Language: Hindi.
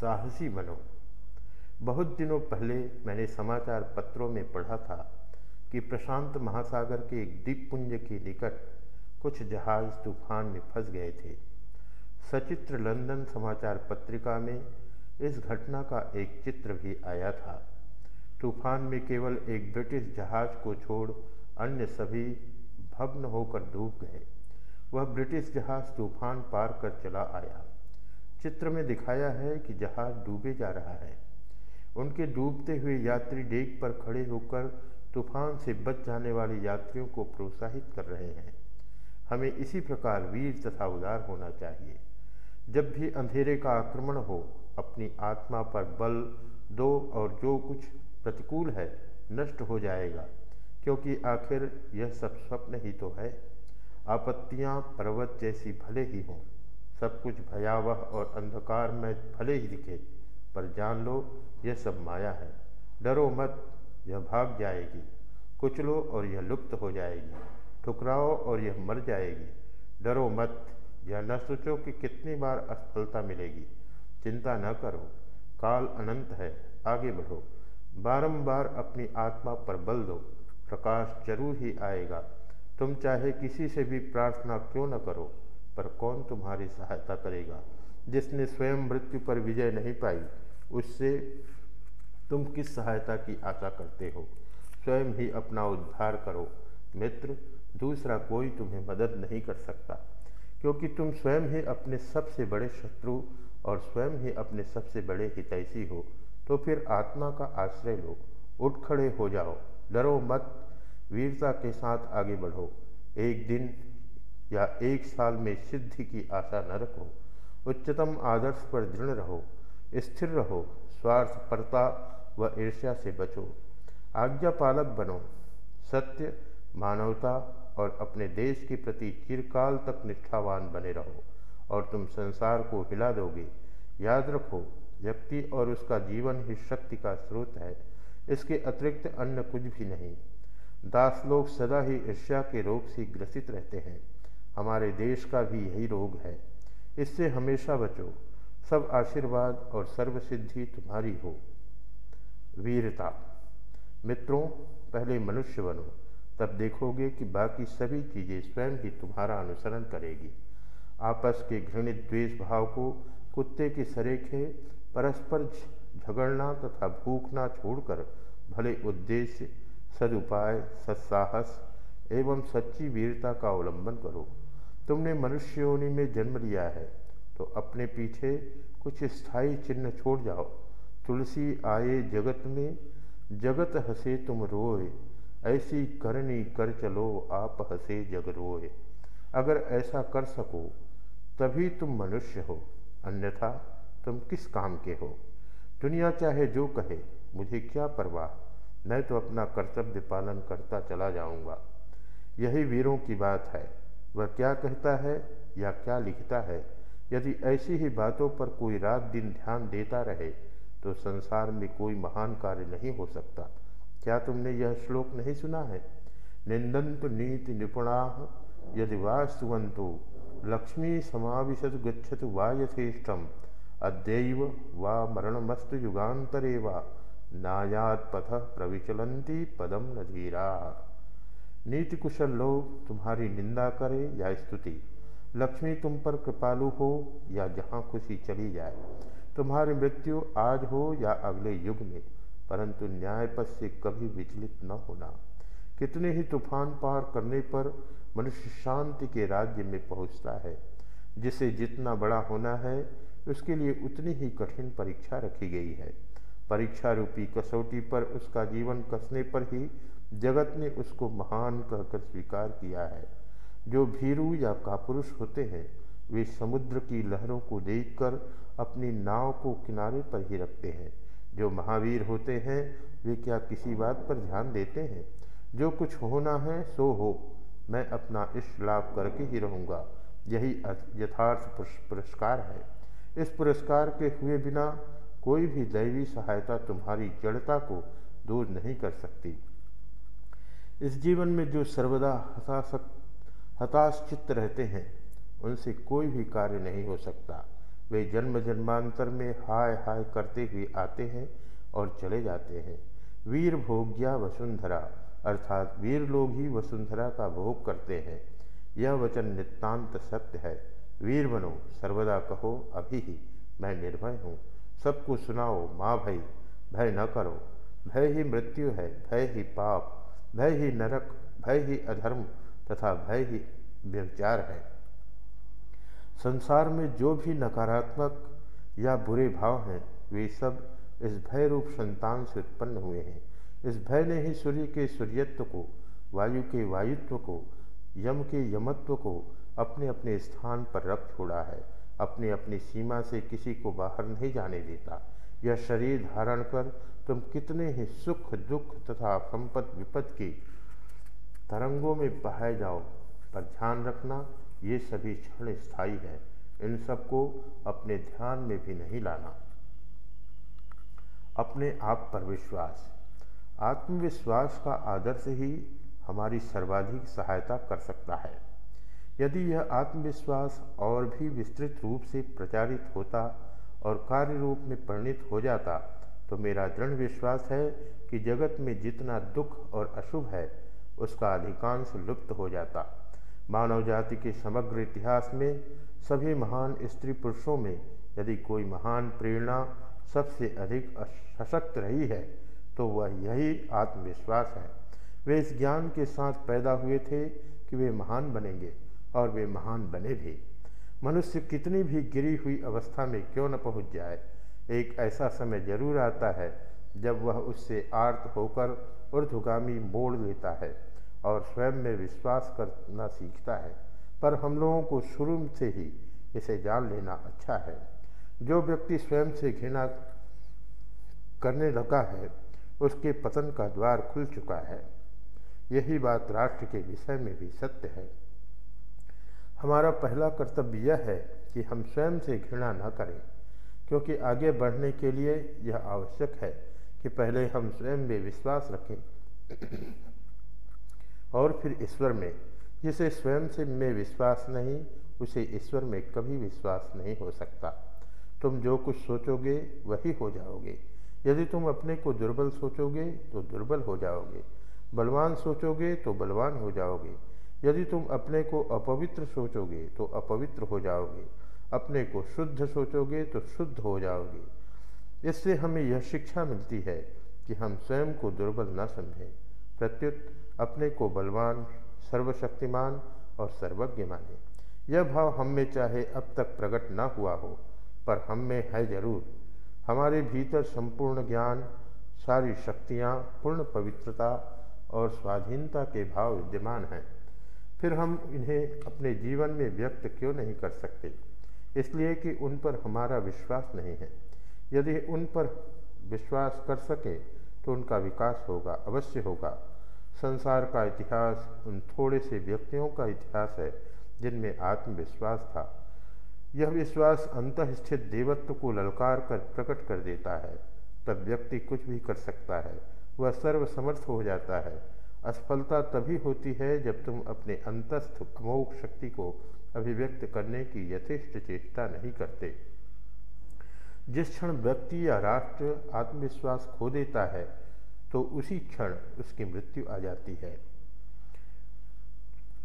साहसी बनो। बहुत दिनों पहले मैंने समाचार पत्रों में पढ़ा था कि प्रशांत महासागर के एक द्वीपपुंज के निकट कुछ जहाज़ तूफ़ान में फंस गए थे। सचित्र लंदन समाचार पत्रिका में इस घटना का एक चित्र भी आया था। तूफ़ान में केवल एक ब्रिटिश जहाज़ को छोड़ अन्य सभी भग्न होकर डूब गए। वह ब्रिटिश जहाज़ तूफ़ान पार कर चला आया। चित्र में दिखाया है कि जहाज़ डूबे जा रहा है। उनके डूबते हुए यात्री डेक पर खड़े होकर तूफ़ान से बच जाने वाले यात्रियों को प्रोत्साहित कर रहे हैं। हमें इसी प्रकार वीर तथा उदार होना चाहिए। जब भी अंधेरे का आक्रमण हो, अपनी आत्मा पर बल, दो और जो कुछ प्रतिकूल है, नष्ट हो जाएगा, क्योंकि आखिर यह सब स्वप्न ही तो है। आपत्तियाँ पर्वत जैसी भले ही हों। सब कुछ भयावह और अंधकार में भले ही दिखे। पर जान लो, यह सब माया है। डरो मत, यह भाग जाएगी। कुचलो और यह लुप्त हो जाएगी। ठुकराओ और यह मर जाएगी। डरो मत, यह न सोचो कि कितनी बार असफलता मिलेगी। चिंता न करो, काल अनंत है, आगे बढ़ो। बारंबार अपनी आत्मा पर बल दो, प्रकाश ज़रूर ही आएगा। तुम चाहे किसी से भी प्रार्थना क्यों न करो। पर कौन तुम्हारी सहायता करेगा? जिसने स्वयं मृत्यु पर विजय नहीं पाई, उससे तुम किस सहायता की आशा करते हो? स्वयं ही अपना उद्धार करो। मित्र, दूसरा कोई तुम्हें मदद नहीं कर सकता, क्योंकि तुम स्वयं ही अपने सबसे बड़े शत्रु और स्वयं ही अपने सबसे बड़े हितैषी हो। तो फिर आत्मा का आश्रय लो, उठ खड़े हो जाओ, डरो मत, वीरता के साथ आगे बढ़ो। एक दिन या एक साल में सिद्धि की आशा न रखो। उच्चतम आदर्श पर दृढ़ रहो, स्थिर रहो स्वार्थ परता व ईर्ष्या से बचो। आज्ञा पालक बनो। सत्य, मानवता और अपने देश के प्रति चिरकाल तक निष्ठावान बने रहो और तुम संसार को हिला दोगे। याद रखो, व्यक्ति और उसका जीवन ही शक्ति का स्रोत है। इसके अतिरिक्त अन्य कुछ भी नहीं। दास लोग सदा ही ईर्ष्या के रोग से ग्रसित रहते हैं। हमारे देश का भी यही रोग है। इससे हमेशा बचो। सब आशीर्वाद और सर्वसिद्धि तुम्हारी हो। वीरता। मित्रों, पहले मनुष्य बनो, तब देखोगे कि बाकी सभी चीज़ें स्वयं ही तुम्हारा अनुसरण करेगी। आपस के घृणित द्वेष भाव को कुत्ते की सरेखे परस्पर झगड़ना तथा भूखना छोड़कर भले उद्देश्य, सदुपाय, सत्साहस एवं सच्ची वीरता का अवलंबन करो। तुमने मनुष्य योनि में जन्म लिया है तो अपने पीछे कुछ स्थायी चिन्ह छोड़ जाओ। तुलसी आए जगत में, जगत हंसे तुम रोए, ऐसी करनी कर चलो आप हंसे जग रोए। अगर ऐसा कर सको, तभी तुम मनुष्य हो, अन्यथा तुम किस काम के हो? दुनिया चाहे जो कहे, मुझे क्या परवाह? मैं तो अपना कर्तव्य पालन करता चला जाऊँगा। यही वीरों की बात है। वह क्या कहता है या क्या लिखता है? यदि ऐसी ही बातों पर कोई रात दिन ध्यान देता रहे तो संसार में कोई महान कार्य नहीं हो सकता। क्या तुमने यह श्लोक नहीं सुना है? निंदंत नीति निपुणा, यदि वास्तुवंतु लक्ष्मी समाविशत गच्छत वा यथेष्टम अद्यव वा मरणमस्तु युगान्तरे वा नायात पथ प्रविचलंती पदम नधीरा नीति कुशल लोग तुम्हारी निंदा करें या स्तुति। लक्ष्मी तुम पर कृपालु हो या जहाँ खुशी चली जाए। तुम्हारी मृत्यु आज हो या अगले युग में, परंतु न्याय पथ से कभी विचलित न होना। कितने ही तूफ़ान पार करने पर मनुष्य शांति के राज्य में पहुँचता है। जिसे जितना बड़ा होना है, उसके लिए उतनी ही कठिन परीक्षा रखी गई है। परीक्षा रूपी कसौटी पर उसका जीवन कसने पर ही जगत ने उसको महान कहकर स्वीकार किया है। जो भीरू या कापुरुष होते हैं, वे समुद्र की लहरों को देखकर अपनी नाव को किनारे पर ही रखते हैं। जो महावीर होते हैं, वे क्या किसी बात पर ध्यान देते हैं? जो कुछ होना है, सो हो। मैं अपना इष्ट लाभ करके ही रहूँगा। यही यथार्थ पुरस्कार है। इस पुरस्कार के हुए बिना कोई भी दैवी सहायता तुम्हारी जड़ता को दूर नहीं कर सकती। इस जीवन में जो सर्वदा हताशक हताश चित्त रहते हैं, उनसे कोई भी कार्य नहीं हो सकता। वे जन्म जन्मांतर में हाय हाय करते हुए आते हैं और चले जाते हैं। वीर भोग्या वसुंधरा, अर्थात वीर लोग ही वसुंधरा का भोग करते हैं। यह वचन नितांत सत्य है। वीर बनो, सर्वदा कहो, अभी ही मैं निर्भय हूँ। सबको सुनाओ, माँ भाई, भय न करो। भय ही मृत्यु है, भय ही पाप। भय ही नरक, भय ही अधर्म तथा भय ही व्यविचार है। संसार में जो भी नकारात्मक या बुरे भाव हैं, वे सब इस भय रूप संतान से उत्पन्न हुए हैं। इस भय ने ही सूर्य के सूर्यत्व को, वायु के वायुत्व को, यम के यमत्व को अपने अपने स्थान पर रख छोड़ा है। अपनी अपनी सीमा से किसी को बाहर नहीं जाने देता। यह शरीर धारण कर तुम कितने ही सुख, दुख तथा संपत विपद की तरंगों में बहाए जाओ। पर ध्यान रखना, ये सभी क्षण स्थायी है। इन सबको अपने ध्यान में भी नहीं लाना। अपने आप पर विश्वास। आत्मविश्वास का आदर्श ही हमारी सर्वाधिक सहायता कर सकता है। यदि यह आत्मविश्वास और भी विस्तृत रूप से प्रचारित होता और कार्य रूप में परिणित हो जाता तो मेरा दृढ़ विश्वास है कि जगत में जितना दुख और अशुभ है, उसका अधिकांश लुप्त हो जाता। मानव जाति के समग्र इतिहास में सभी महान स्त्री पुरुषों में यदि कोई महान प्रेरणा सबसे अधिक सशक्त रही है तो वह यही आत्मविश्वास है। वे इस ज्ञान के साथ पैदा हुए थे कि वे महान बनेंगे और वे महान बने भी। मनुष्य कितनी भी गिरी हुई अवस्था में क्यों न पहुँच जाए? एक ऐसा समय ज़रूर आता है जब वह उससे आर्त होकर ऊर्धगामी मोड़ लेता है और स्वयं में विश्वास करना सीखता है। पर हम लोगों को शुरू से ही इसे जान लेना अच्छा है। जो व्यक्ति स्वयं से घृणा करने लगा है, उसके पतन का द्वार खुल चुका है। यही बात राष्ट्र के विषय में भी सत्य है। हमारा पहला कर्तव्य यह है कि हम स्वयं से घृणा न करें, क्योंकि आगे बढ़ने के लिए यह आवश्यक है कि पहले हम स्वयं में विश्वास रखें। और फिर ईश्वर में, जिसे स्वयं से में विश्वास नहीं, उसे ईश्वर में कभी विश्वास नहीं हो सकता। तुम जो कुछ सोचोगे, वही हो जाओगे। यदि तुम अपने को दुर्बल सोचोगे तो दुर्बल हो जाओगे। बलवान सोचोगे तो बलवान हो जाओगे। यदि तुम अपने को अपवित्र सोचोगे तो अपवित्र हो जाओगे। अपने को शुद्ध सोचोगे तो शुद्ध हो जाओगे। इससे हमें यह शिक्षा मिलती है कि हम स्वयं को दुर्बल न समझें। प्रत्युत, अपने को बलवान, सर्वशक्तिमान और सर्वज्ञ माने। यह भाव हम में चाहे अब तक प्रकट न हुआ हो, पर हम में है ज़रूर। हमारे भीतर संपूर्ण ज्ञान, सारी शक्तियाँ, पूर्ण पवित्रता और स्वाधीनता के भाव विद्यमान हैं। फिर हम इन्हें अपने जीवन में व्यक्त क्यों नहीं कर सकते? इसलिए कि उन पर हमारा विश्वास नहीं है। यदि उन पर विश्वास कर सके तो उनका विकास होगा, अवश्य होगा। संसार का इतिहास उन थोड़े से व्यक्तियों का इतिहास है, जिनमें आत्मविश्वास था। यह विश्वास अंतस्थित देवत्व को ललकार कर प्रकट कर देता है। तब व्यक्ति कुछ भी कर सकता है। वह सर्वसमर्थ हो जाता है। असफलता तभी होती है जब तुम अपने अंतस्थ अमोघ शक्ति को अभिव्यक्त करने की यथेष्ट चेष्टा नहीं करते। जिस क्षण व्यक्ति या राष्ट्र आत्मविश्वास खो देता है तो उसी क्षण उसकी मृत्यु आ जाती है।